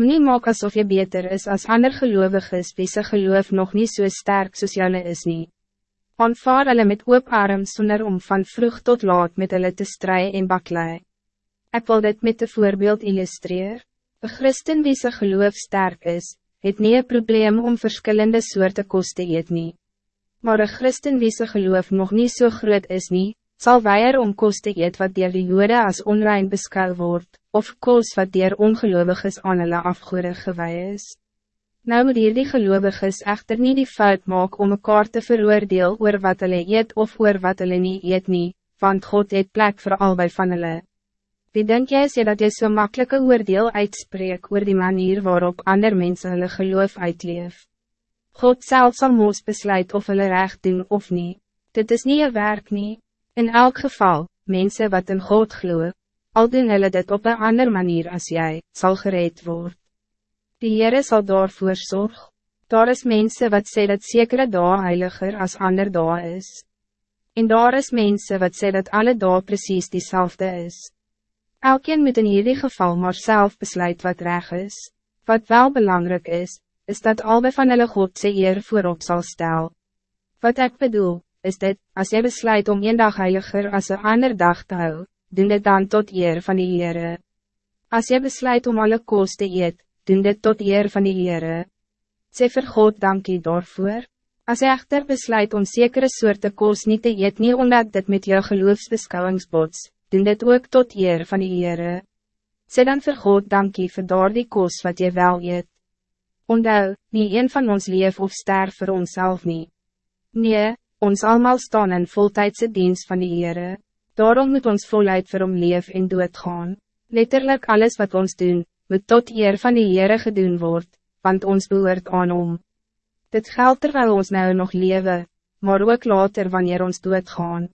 Moe maak asof je beter is als ander gelovig is, wie sy geloof nog niet zo so sterk soos jylle is nie. Aanvaar hulle met oop arm sonder om van vroeg tot laat met hulle te strijden en baklei. Ik wil dit met een voorbeeld illustreer. Een christen wie sy geloof sterk is, het nie een probleem om verschillende soorten kosten te eet nie. Maar een christen wie sy geloof nog niet zo so groot is nie, zal weier om koos te eet wat dier die jode as onrein beskou word, of koos wat dier ongeloovig is aan hulle afgoede gewei is. Nou moet hier die geloovig is echter nie die fout maak om mekaar te veroordeel oor wat hulle eet of oor wat hulle nie eet nie, want God het plek voor albei van hulle. Wie denk jy sê dat jy so makkelijke oordeel uitspreek oor die manier waarop ander mensen hulle geloof uitleef? God zelf zal moos besluit of hulle recht doen of niet. Dit is niet een werk niet. In elk geval, mensen wat in God gloeien, al doen hulle dit op een andere manier als jij, zal gereed worden. Die Heere zal daarvoor zorg. Daar is mensen wat sê dat zekere dag heiliger als ander dag is. En daar is mensen wat sê dat alle dag precies diezelfde is. Elkeen moet in ieder geval maar zelf besluit wat reg is. Wat wel belangrijk is, is dat albei van hulle God sy eer voorop zal stel. Wat ik bedoel, is dit, als jy besluit om een dag heiliger als een ander dag te hou, doen dit dan tot eer van die Heere. Als jy besluit om alle koos te eet, doen dit tot eer van die Heere. Sê vir God dankie daarvoor. Als jy echter besluit om zekere soorte koos niet te eet nie omdat dit met jou geloofsbeschouwings bots, doen dit ook tot eer van die Heere. Sê dan vir God dankie vir daar die koos wat jy wel eet. Ondou, nie een van ons leef of sterf vir onszelf niet. Nee, ons allemaal staan in voltijdse dienst van die Heere. Daarom moet ons voluit vir hom leef en doodgaan. Letterlijk alles wat ons doen, moet tot eer van die Heere gedoen word, want ons behoort aan hom. Dit geldt terwijl ons nou nog leven, maar ook later wanneer ons doodgaan.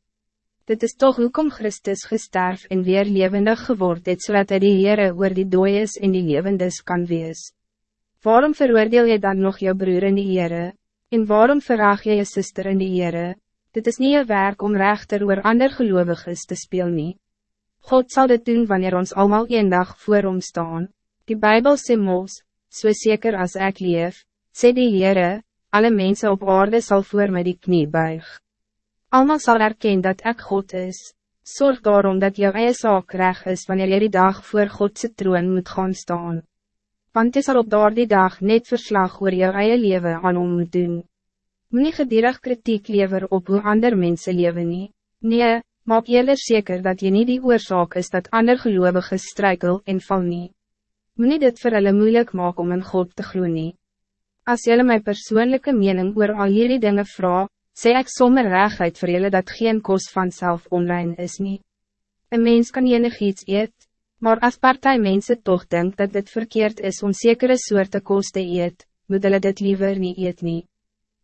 Dit is toch hoekom Christus gesterf en weer levendig geword het, so hy die Heere oor die dooies en die levendes kan wees. Waarom veroordeel je dan nog jou broer in die Heere? En waarom verraag jy je zuster in die Heere? Dit is niet een werk om rechter oor ander geloviges te speel nie. God zal dit doen wanneer ons allemaal een dag voor hom staan. Die Bijbel sê mos, so zeker als ik leef, sê die Heere, alle mensen op aarde zal voor mij die knie buig. Almal zal erkennen dat ik God is. Zorg daarom dat jou eie saak reg is wanneer jy die dag voor Godse troon moet gaan staan want jy sal op daardie dag net verslag oor jou eie leven aan hom moet doen. Moet nie gedierig kritiek lever op hoe ander mensen leven nie. Nee, maak eerder zeker dat je niet die oorzaak is dat ander gelovigen struikel en val nie. Moet nie dit vir hulle moeilijk maak om in God te gloeien. nie. As jylle my persoonlijke mening oor al hierdie dinge vraag, sê ek sommer reguit vir jylle dat geen kos vanzelf onrein is nie. Een mens kan enig iets eet, Maar als partij mensen toch denkt dat het verkeerd is om zekere soorten koos te eet, moet hulle dit liever niet eet nie.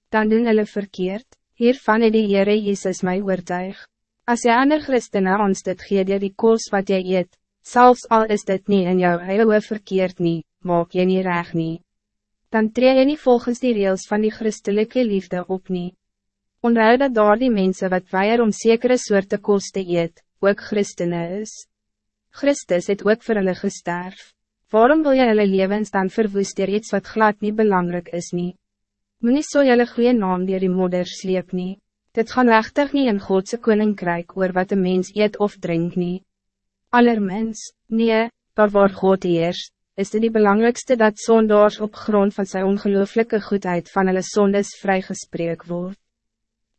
Dan doen hulle verkeerd, hiervan het die Heere Jezus my oortuig. As jy ander christene ons dit gee die, die koos wat jy eet, zelfs al is dit niet in jou eie verkeerd nie, maak jy nie reg nie. Dan tree jy nie volgens die reels van die christelijke liefde op nie. Onthou dat daar die mense wat weier om zekere soorten koos te eet, ook christene is. Christus het ook vir hulle gesterf. Waarom wil jy hulle levens dan verwoest dier iets wat glad niet belangrijk is nie? Moet nie so jylle goeie naam dier die modder sleep nie. Dit gaan rechtig niet in Godse koninkrijk oor wat een mens eet of drink nie. Allermens, nee, daar waar God heers, is dit die belangrijkste dat zondaars op grond van zijn ongelooflijke goedheid van hulle sondes vrygespreek word.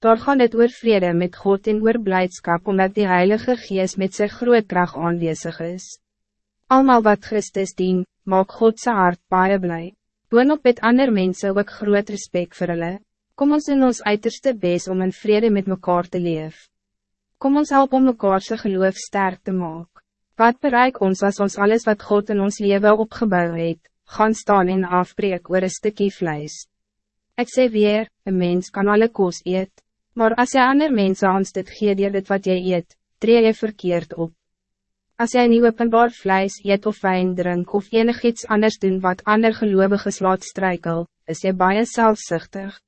Daar gaan het oor vrede met God en oor blijdschap omdat die Heilige Geest met zijn groot kracht aanwezig is. Almal wat Christus dien, maak God zijn hart baie blij. Boon op het ander mensen ook groot respect voor hulle. Kom ons in ons uiterste bes om in vrede met mekaar te leef. Kom ons help om mekaar zijn geloof sterk te maak. Wat bereik ons als ons alles wat God in ons leven opgebouwd het, gaan staan en afbreek oor een stukje vlees. Ik zeg weer, een mens kan alle koos eet. Maar als je ander mensen ons dit gee dier dit wat jy eet, tree je verkeerd op. Als jij niet openbaar vlees eet of wijn drink of enig iets anders doen wat ander geloviges laat strijkel, is jy baie selfsichtig.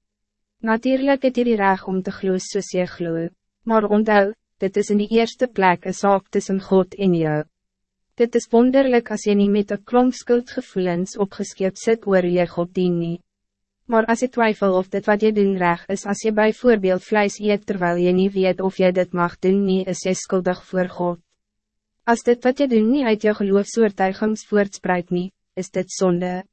Natuurlijk het jy die reg om te gloos soos jy gloe, maar onthou, dit is in die eerste plek een zaak tussen God en jou. Dit is wonderlijk als je niet met een klomp skuldgevoelens opgeskeerd zit oor je God dien nie. Maar als je twijfel of dit wat je doen reg is als je bijvoorbeeld vlees eet terwijl je niet weet of je dit mag doen nie, is jy skuldig voor God. Als dit wat je doen niet uit je geloofsoortuigings voortspreid nie, is dit zonde.